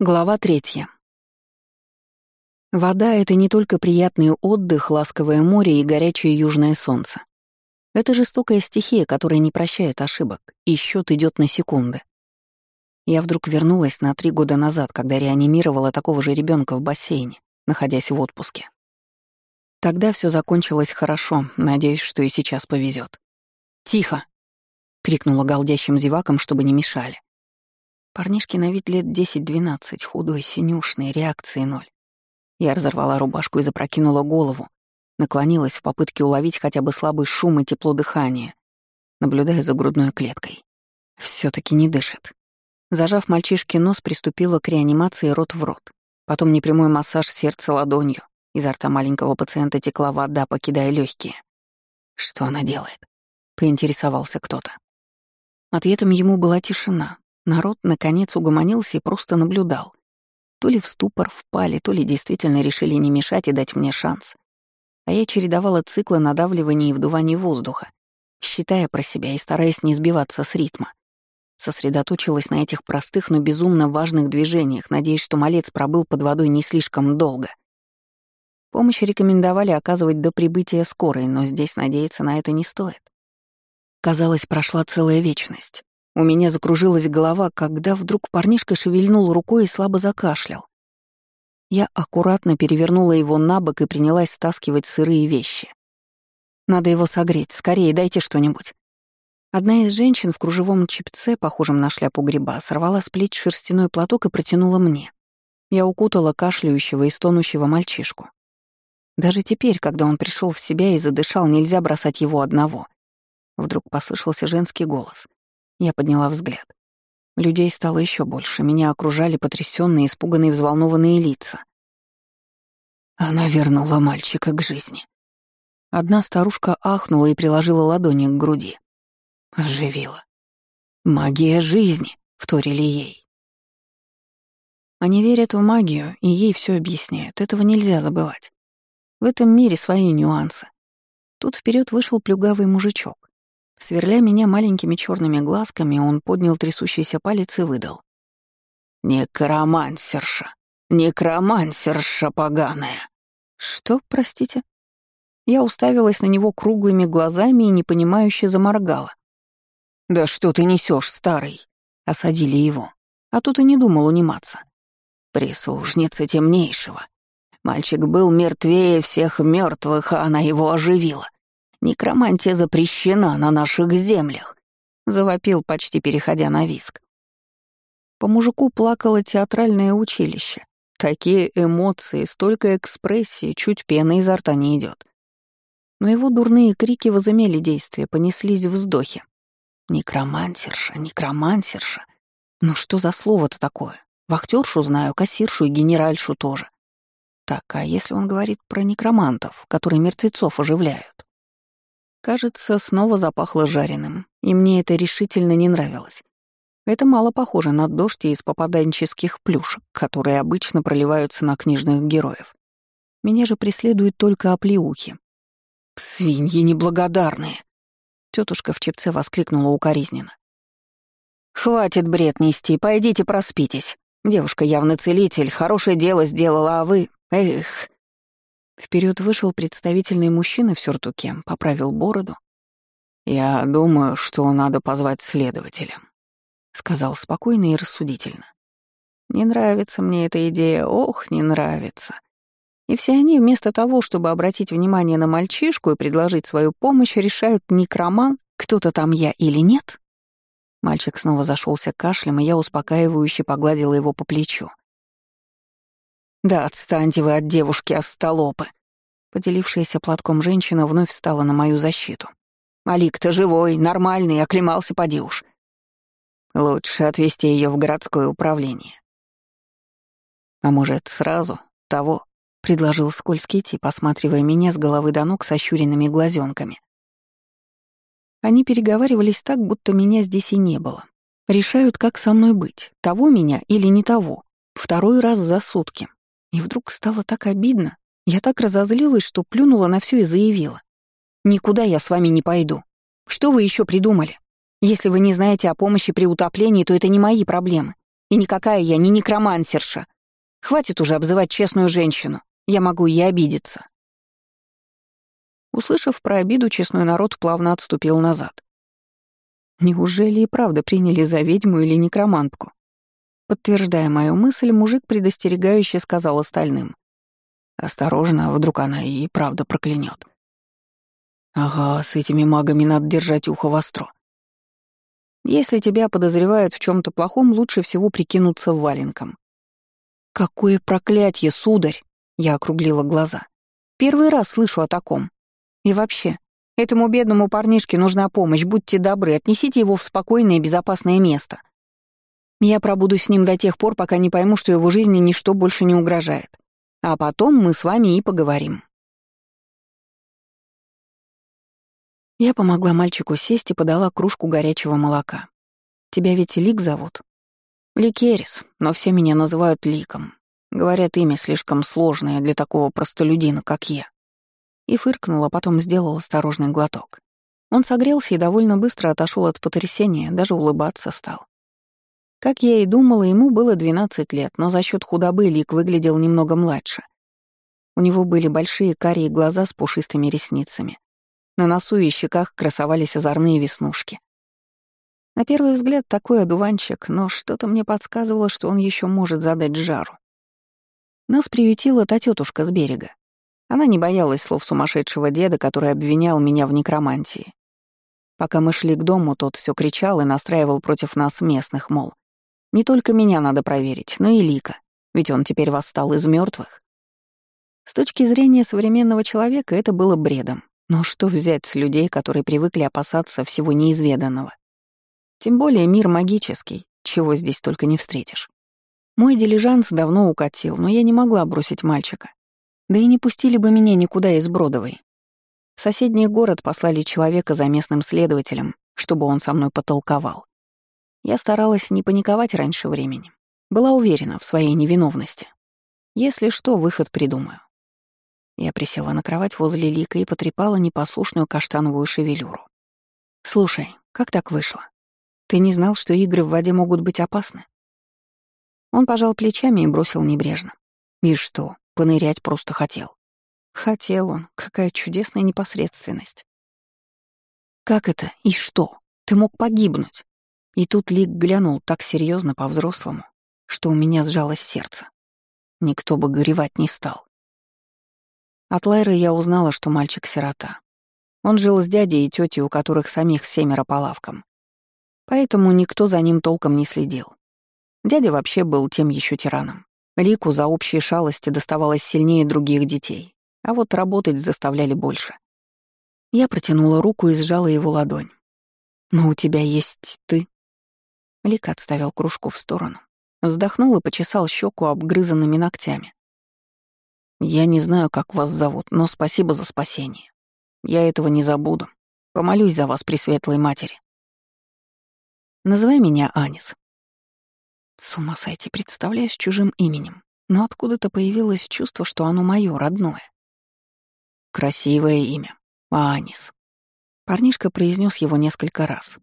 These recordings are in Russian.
Глава третья. Вода — это не только приятный отдых, ласковое море и горячее южное солнце. Это жестокая стихия, которая не прощает ошибок, и счет идет на секунды. Я вдруг вернулась на три года назад, когда реанимировала такого же ребенка в бассейне, находясь в отпуске. Тогда все закончилось хорошо, надеюсь, что и сейчас повезет. «Тихо!» — крикнула галдящим зевакам, чтобы не мешали. Парнишки на вид лет 10-12, худой, синюшный, реакции ноль. Я разорвала рубашку и запрокинула голову, наклонилась в попытке уловить хотя бы слабый шум и тепло дыхания, наблюдая за грудной клеткой. все таки не дышит. Зажав мальчишке нос, приступила к реанимации рот в рот. Потом непрямой массаж сердца ладонью. Изо рта маленького пациента текла вода, покидая легкие. Что она делает? Поинтересовался кто-то. Ответом ему была тишина, Народ, наконец, угомонился и просто наблюдал. То ли в ступор впали, то ли действительно решили не мешать и дать мне шанс. А я чередовала циклы надавливания и вдувания воздуха, считая про себя и стараясь не сбиваться с ритма. Сосредоточилась на этих простых, но безумно важных движениях, надеясь, что малец пробыл под водой не слишком долго. Помощь рекомендовали оказывать до прибытия скорой, но здесь надеяться на это не стоит. Казалось, прошла целая вечность. У меня закружилась голова, когда вдруг парнишка шевельнул рукой и слабо закашлял. Я аккуратно перевернула его на бок и принялась стаскивать сырые вещи. «Надо его согреть. Скорее, дайте что-нибудь». Одна из женщин в кружевом чипце, похожем на шляпу гриба, сорвала с плеч шерстяной платок и протянула мне. Я укутала кашляющего и стонущего мальчишку. Даже теперь, когда он пришел в себя и задышал, нельзя бросать его одного. Вдруг послышался женский голос. Я подняла взгляд. Людей стало еще больше, меня окружали потрясенные, испуганные, взволнованные лица. Она вернула мальчика к жизни. Одна старушка ахнула и приложила ладони к груди. Оживила. «Магия жизни», — вторили ей. Они верят в магию, и ей все объясняют. Этого нельзя забывать. В этом мире свои нюансы. Тут вперед вышел плюгавый мужичок. Сверля меня маленькими черными глазками, он поднял трясущийся палец и выдал. «Некромансерша! Некромансерша поганая!» «Что, простите?» Я уставилась на него круглыми глазами и непонимающе заморгала. «Да что ты несешь, старый?» — осадили его. А тут и не думал униматься. «Прислужница темнейшего. Мальчик был мертвее всех мертвых, а она его оживила. Некромантия запрещена на наших землях», — завопил, почти переходя на виск. По мужику плакало театральное училище. Такие эмоции, столько экспрессии, чуть пена изо рта не идет. Но его дурные крики возымели действие, понеслись вздохи. Некромансерша, некромансерша. Ну что за слово-то такое? Вахтершу знаю, кассиршу и генеральшу тоже. Так, а если он говорит про некромантов, которые мертвецов оживляют? Кажется, снова запахло жареным, и мне это решительно не нравилось. Это мало похоже на дождь из попаданческих плюшек, которые обычно проливаются на книжных героев. Меня же преследуют только оплеухи. «Свиньи неблагодарные!» Тетушка в чепце воскликнула укоризненно. «Хватит бред нести, пойдите проспитесь. Девушка явно целитель, хорошее дело сделала, а вы... Эх!» Вперед вышел представительный мужчина в сюртуке, поправил бороду. «Я думаю, что надо позвать следователя», — сказал спокойно и рассудительно. «Не нравится мне эта идея, ох, не нравится». И все они вместо того, чтобы обратить внимание на мальчишку и предложить свою помощь, решают некроман, кто-то там я или нет. Мальчик снова зашелся кашлем, и я успокаивающе погладила его по плечу. «Да отстаньте вы от девушки, остолопы!» Поделившаяся платком женщина вновь встала на мою защиту. «Алик-то живой, нормальный, оклемался поди уж. Лучше отвезти ее в городское управление». «А может, сразу? Того?» — предложил скользкий тип, осматривая меня с головы до ног с ощуренными глазенками. Они переговаривались так, будто меня здесь и не было. Решают, как со мной быть, того меня или не того. Второй раз за сутки. И вдруг стало так обидно. Я так разозлилась, что плюнула на все и заявила. «Никуда я с вами не пойду. Что вы еще придумали? Если вы не знаете о помощи при утоплении, то это не мои проблемы. И никакая я не некромансерша. Хватит уже обзывать честную женщину. Я могу и обидеться. Услышав про обиду, честной народ плавно отступил назад. Неужели и правда приняли за ведьму или некромантку? Подтверждая мою мысль, мужик предостерегающе сказал остальным. «Осторожно, вдруг она и правда проклянет. «Ага, с этими магами надо держать ухо востро. Если тебя подозревают в чем то плохом, лучше всего прикинуться валенком». «Какое проклятие, сударь!» — я округлила глаза. «Первый раз слышу о таком. И вообще, Этому бедному парнишке нужна помощь, будьте добры, отнесите его в спокойное и безопасное место. Я пробуду с ним до тех пор, пока не пойму, что его жизни ничто больше не угрожает. А потом мы с вами и поговорим. Я помогла мальчику сесть и подала кружку горячего молока. Тебя ведь Лик зовут? Ликерис, но все меня называют Ликом. Говорят, имя слишком сложное для такого простолюдина, как я и фыркнул, а потом сделал осторожный глоток. Он согрелся и довольно быстро отошел от потрясения, даже улыбаться стал. Как я и думала, ему было 12 лет, но за счет худобы Лик выглядел немного младше. У него были большие карие глаза с пушистыми ресницами. На носу и щеках красовались озорные веснушки. На первый взгляд такой одуванчик, но что-то мне подсказывало, что он еще может задать жару. Нас приютила та тетушка с берега. Она не боялась слов сумасшедшего деда, который обвинял меня в некромантии. Пока мы шли к дому, тот все кричал и настраивал против нас местных, мол, не только меня надо проверить, но и Лика, ведь он теперь восстал из мертвых. С точки зрения современного человека это было бредом. Но что взять с людей, которые привыкли опасаться всего неизведанного? Тем более мир магический, чего здесь только не встретишь. Мой дилижанс давно укатил, но я не могла бросить мальчика. Да и не пустили бы меня никуда из Бродовой. В соседний город послали человека за местным следователем, чтобы он со мной потолковал. Я старалась не паниковать раньше времени. Была уверена в своей невиновности. Если что, выход придумаю. Я присела на кровать возле Лика и потрепала непослушную каштановую шевелюру. «Слушай, как так вышло? Ты не знал, что игры в воде могут быть опасны?» Он пожал плечами и бросил небрежно. «И что, Понырять просто хотел. Хотел он. Какая чудесная непосредственность. Как это и что? Ты мог погибнуть. И тут Лик глянул так серьезно по-взрослому, что у меня сжалось сердце. Никто бы горевать не стал. От Лайры я узнала, что мальчик — сирота. Он жил с дядей и тетей, у которых самих семеро по лавкам. Поэтому никто за ним толком не следил. Дядя вообще был тем еще тираном. Лику за общие шалости доставалось сильнее других детей, а вот работать заставляли больше. Я протянула руку и сжала его ладонь. «Но у тебя есть ты». Лик отставил кружку в сторону, вздохнул и почесал щеку обгрызанными ногтями. «Я не знаю, как вас зовут, но спасибо за спасение. Я этого не забуду. Помолюсь за вас, Пресветлой Матери. Называй меня Анис. С ума сойти, представляюсь чужим именем, но откуда-то появилось чувство, что оно мое, родное. Красивое имя. Анис. Парнишка произнес его несколько раз.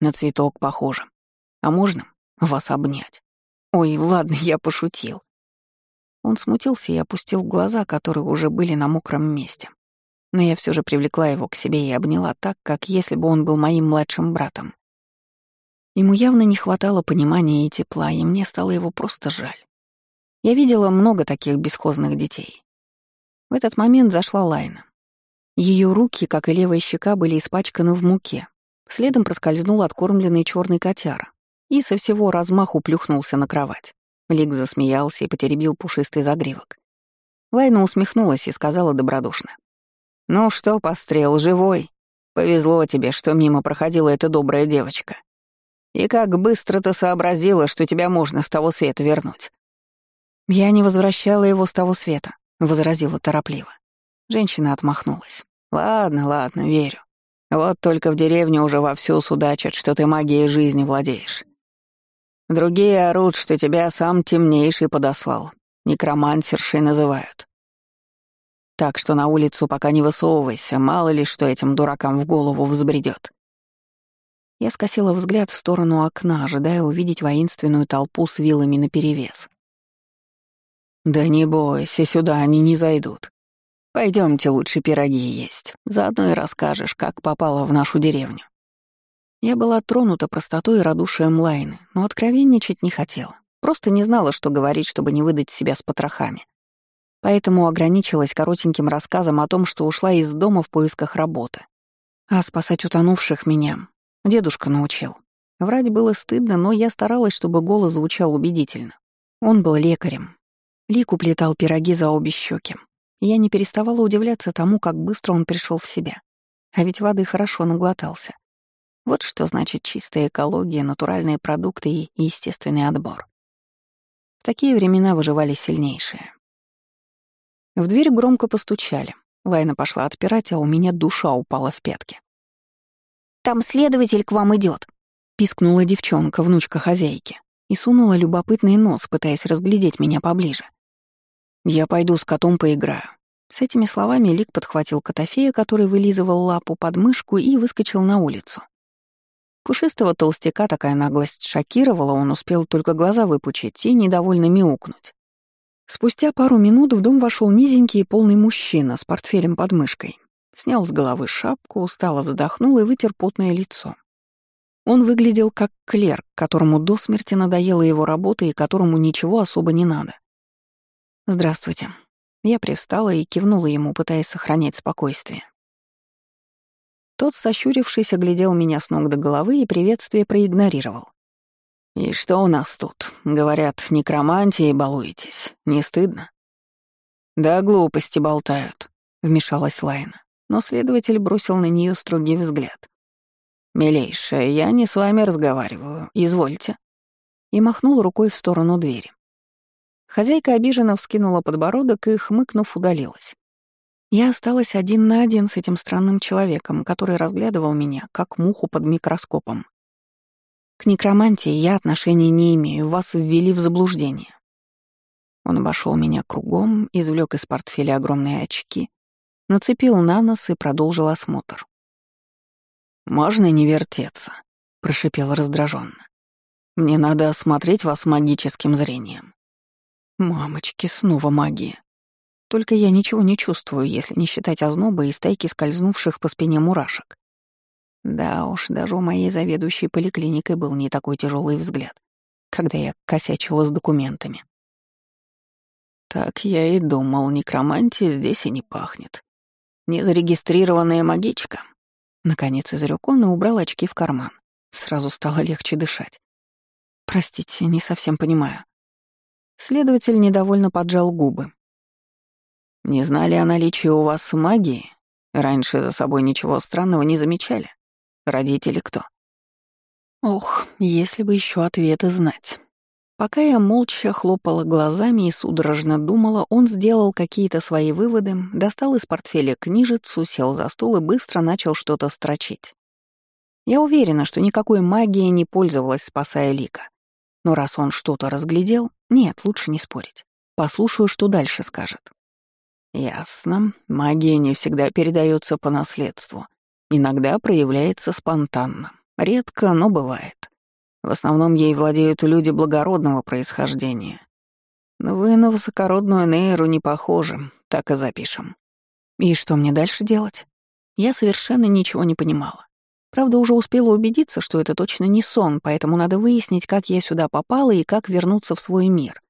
На цветок похоже. А можно вас обнять? Ой, ладно, я пошутил. Он смутился и опустил глаза, которые уже были на мокром месте. Но я все же привлекла его к себе и обняла так, как если бы он был моим младшим братом. Ему явно не хватало понимания и тепла, и мне стало его просто жаль. Я видела много таких бесхозных детей. В этот момент зашла Лайна. Ее руки, как и левая щека, были испачканы в муке. Следом проскользнул откормленный черный котяра и со всего размаху плюхнулся на кровать. Лик засмеялся и потеребил пушистый загривок. Лайна усмехнулась и сказала добродушно. «Ну что, пострел, живой? Повезло тебе, что мимо проходила эта добрая девочка. И как быстро ты сообразила, что тебя можно с того света вернуть?» «Я не возвращала его с того света», — возразила торопливо. Женщина отмахнулась. «Ладно, ладно, верю. Вот только в деревне уже вовсю судачат, что ты магией жизни владеешь. Другие орут, что тебя сам темнейший подослал. Некромансершей называют. Так что на улицу пока не высовывайся, мало ли что этим дуракам в голову взбредет. Я скосила взгляд в сторону окна, ожидая увидеть воинственную толпу с вилами наперевес. «Да не бойся, сюда они не зайдут. Пойдемте лучше пироги есть. Заодно и расскажешь, как попала в нашу деревню». Я была тронута простотой и радушием Лайны, но откровенничать не хотела. Просто не знала, что говорить, чтобы не выдать себя с потрохами. Поэтому ограничилась коротеньким рассказом о том, что ушла из дома в поисках работы. А спасать утонувших меня дедушка научил. Врать было стыдно, но я старалась, чтобы голос звучал убедительно. Он был лекарем. Лик уплетал пироги за обе щеки. Я не переставала удивляться тому, как быстро он пришел в себя. А ведь воды хорошо наглотался. Вот что значит чистая экология, натуральные продукты и естественный отбор. В такие времена выживали сильнейшие. В дверь громко постучали. Лайна пошла отпирать, а у меня душа упала в пятки. «Там следователь к вам идет, пискнула девчонка, внучка хозяйки, и сунула любопытный нос, пытаясь разглядеть меня поближе. «Я пойду с котом поиграю». С этими словами Лик подхватил котофея, который вылизывал лапу под мышку, и выскочил на улицу. Пушистого толстяка такая наглость шокировала, он успел только глаза выпучить и недовольно мяукнуть. Спустя пару минут в дом вошел низенький и полный мужчина с портфелем под мышкой. Снял с головы шапку, устало вздохнул и вытер потное лицо. Он выглядел как клерк, которому до смерти надоела его работа и которому ничего особо не надо. «Здравствуйте». Я привстала и кивнула ему, пытаясь сохранять спокойствие. Тот, сощурившись, оглядел меня с ног до головы и приветствие проигнорировал. «И что у нас тут? Говорят, некромантией балуетесь. Не стыдно?» «Да глупости болтают», — вмешалась Лайна. Но следователь бросил на нее строгий взгляд. «Милейшая, я не с вами разговариваю. Извольте». И махнул рукой в сторону двери. Хозяйка обиженно вскинула подбородок и, хмыкнув, удалилась. Я осталась один на один с этим странным человеком, который разглядывал меня, как муху под микроскопом. К некромантии я отношения не имею, вас ввели в заблуждение. Он обошел меня кругом, извлек из портфеля огромные очки, нацепил на нос и продолжил осмотр. «Можно не вертеться», — прошипел раздраженно. «Мне надо осмотреть вас магическим зрением». «Мамочки, снова магия. Только я ничего не чувствую, если не считать озноба и стайки скользнувших по спине мурашек. Да уж, даже у моей заведующей поликлиникой был не такой тяжелый взгляд, когда я косячила с документами. Так я и думал, некромантия здесь и не пахнет. Незарегистрированная магичка. Наконец изрек он и убрал очки в карман. Сразу стало легче дышать. Простите, не совсем понимаю. Следователь недовольно поджал губы, не знали о наличии у вас магии? Раньше за собой ничего странного не замечали. Родители кто? Ох, если бы еще ответы знать. Пока я молча хлопала глазами и судорожно думала, он сделал какие-то свои выводы, достал из портфеля книжицу, сел за стол и быстро начал что-то строчить. Я уверена, что никакой магией не пользовалась, спасая Лика. Но раз он что-то разглядел, нет, лучше не спорить. Послушаю, что дальше скажет. Ясно. Магия не всегда передается по наследству. Иногда проявляется спонтанно. Редко, но бывает. В основном ей владеют люди благородного происхождения. Но вы на высокородную Нейру не похожи, так и запишем. И что мне дальше делать? Я совершенно ничего не понимала. Правда, уже успела убедиться, что это точно не сон, поэтому надо выяснить, как я сюда попала и как вернуться в свой мир.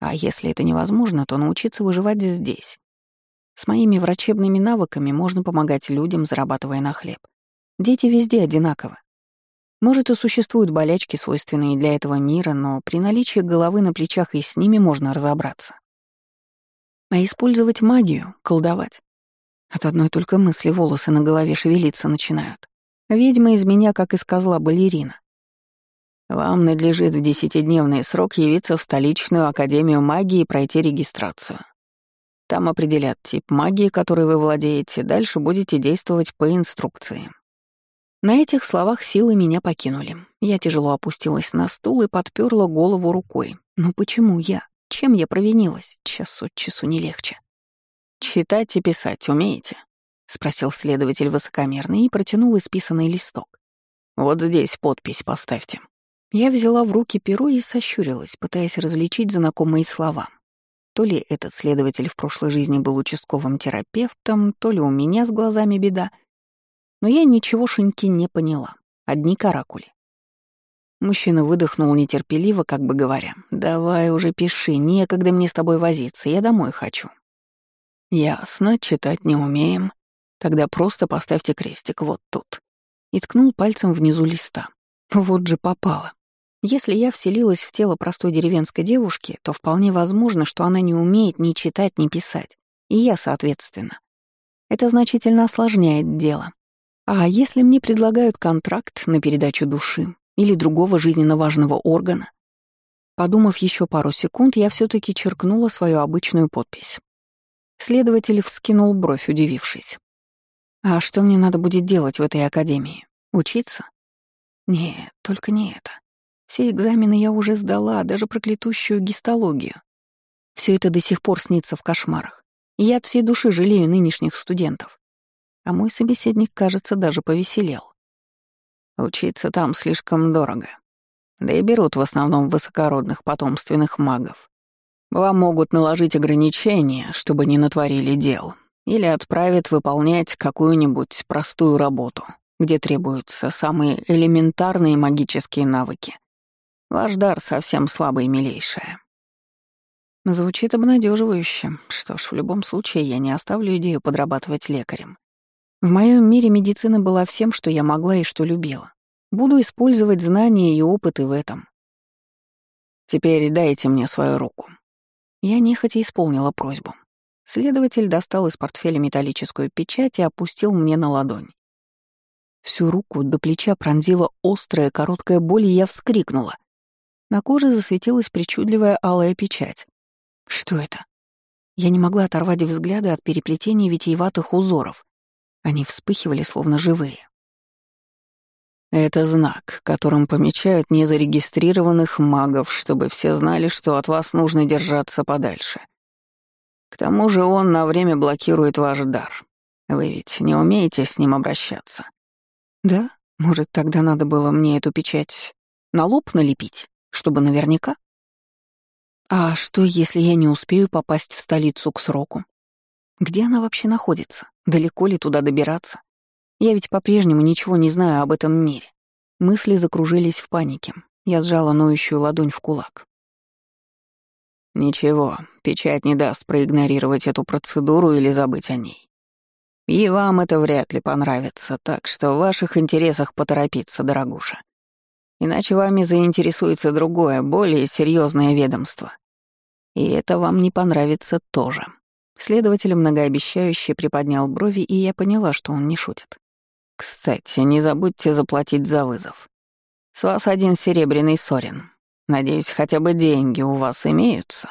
А если это невозможно, то научиться выживать здесь. С моими врачебными навыками можно помогать людям, зарабатывая на хлеб. Дети везде одинаковы. Может, и существуют болячки, свойственные для этого мира, но при наличии головы на плечах и с ними можно разобраться. А использовать магию, колдовать. От одной только мысли волосы на голове шевелиться начинают. Ведьма из меня, как из козла, балерина. Вам надлежит в десятидневный срок явиться в столичную академию магии и пройти регистрацию. Там определят тип магии, которой вы владеете, дальше будете действовать по инструкции. На этих словах силы меня покинули. Я тяжело опустилась на стул и подперла голову рукой. Но почему я? Чем я провинилась? Час от часу не легче. «Читать и писать умеете?» — спросил следователь высокомерный и протянул исписанный листок. Вот здесь подпись поставьте». Я взяла в руки перо и сощурилась, пытаясь различить знакомые слова. То ли этот следователь в прошлой жизни был участковым терапевтом, то ли у меня с глазами беда. Но я ничегошеньки не поняла. Одни каракули. Мужчина выдохнул нетерпеливо, как бы говоря, «Давай уже пиши, некогда мне с тобой возиться, я домой хочу». «Ясно, читать не умеем. Тогда просто поставьте крестик вот тут». И ткнул пальцем внизу листа. Вот же попало. Если я вселилась в тело простой деревенской девушки, то вполне возможно, что она не умеет ни читать, ни писать. И я, соответственно. Это значительно осложняет дело. А если мне предлагают контракт на передачу души, или другого жизненно важного органа. Подумав еще пару секунд, я все таки черкнула свою обычную подпись. Следователь вскинул бровь, удивившись. «А что мне надо будет делать в этой академии? Учиться?» «Нет, только не это. Все экзамены я уже сдала, даже проклятущую гистологию. Все это до сих пор снится в кошмарах. Я от всей души жалею нынешних студентов. А мой собеседник, кажется, даже повеселел. Учиться там слишком дорого. Да и берут в основном высокородных потомственных магов. Вам могут наложить ограничения, чтобы не натворили дел, или отправят выполнять какую-нибудь простую работу, где требуются самые элементарные магические навыки. Ваш дар совсем слабый милейшая. Звучит обнадеживающе. Что ж, в любом случае я не оставлю идею подрабатывать лекарем. В моем мире медицина была всем, что я могла и что любила. Буду использовать знания и опыты в этом. Теперь дайте мне свою руку. Я нехотя исполнила просьбу. Следователь достал из портфеля металлическую печать и опустил мне на ладонь. Всю руку до плеча пронзила острая короткая боль, и я вскрикнула. На коже засветилась причудливая алая печать. Что это? Я не могла оторвать взгляды от переплетения витиеватых узоров. Они вспыхивали, словно живые. Это знак, которым помечают незарегистрированных магов, чтобы все знали, что от вас нужно держаться подальше. К тому же он на время блокирует ваш дар. Вы ведь не умеете с ним обращаться. Да? Может, тогда надо было мне эту печать на лоб налепить, чтобы наверняка? А что, если я не успею попасть в столицу к сроку? Где она вообще находится? Далеко ли туда добираться? Я ведь по-прежнему ничего не знаю об этом мире. Мысли закружились в панике. Я сжала ноющую ладонь в кулак. Ничего, печать не даст проигнорировать эту процедуру или забыть о ней. И вам это вряд ли понравится, так что в ваших интересах поторопиться, дорогуша. Иначе вами заинтересуется другое, более серьезное ведомство. И это вам не понравится тоже. Следователь многообещающе приподнял брови, и я поняла, что он не шутит. «Кстати, не забудьте заплатить за вызов. С вас один серебряный сорин. Надеюсь, хотя бы деньги у вас имеются?»